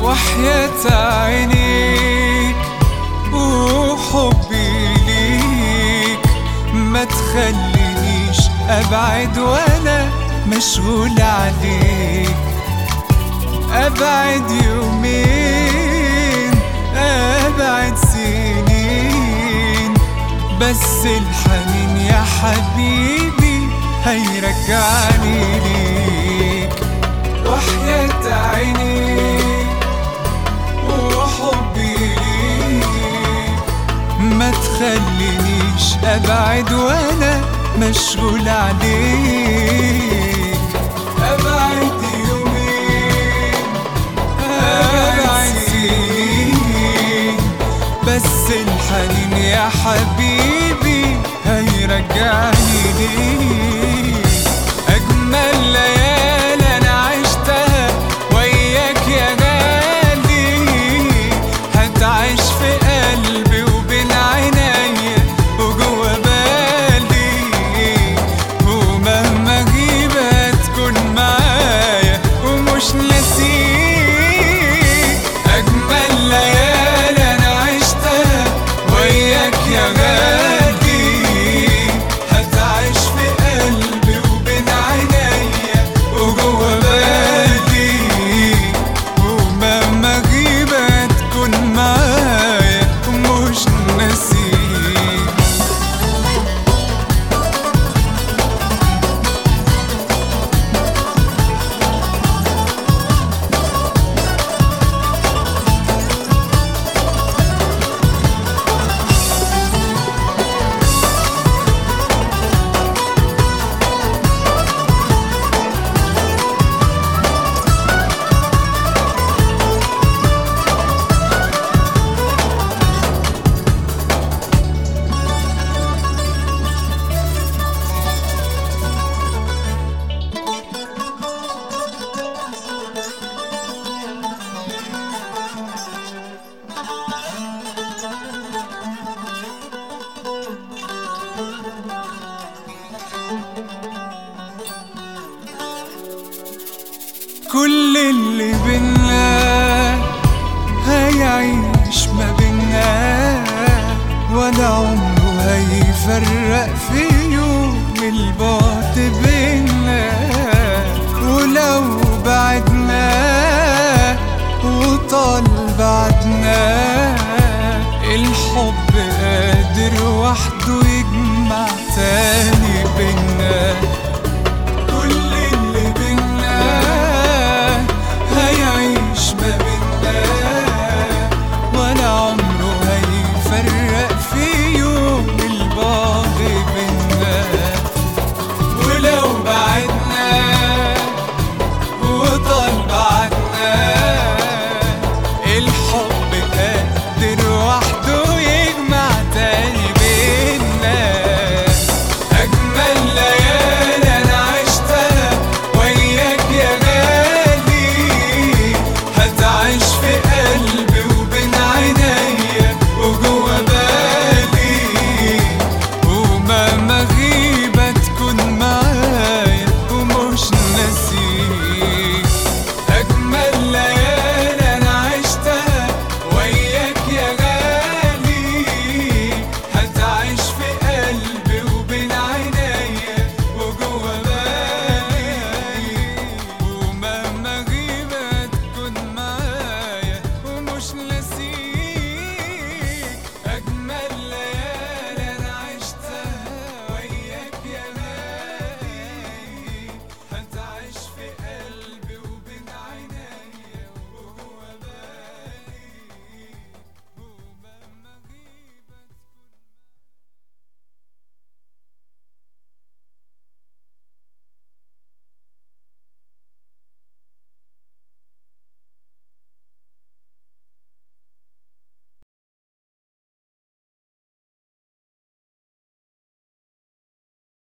وحياة عينيك وحبي ليك. ما تخلينيش أبعد وأنا مشغول عليك. أبعد يومين أبعد سنين. بس الحنين يا حبيبي هيرجعني ليك. وحياة عينيك وحبي ليك. ما تخلينيش أبعد وأنا مشغول عليك. أبعد يومين أبعد سنين بس الحنين يا حبيبي gahidi اللي بينا هيعيش ما بينا. ولا عمره هيفرق في يوم البعد بينا. ولو بعدنا وطال بعدنا الحب قادر وحده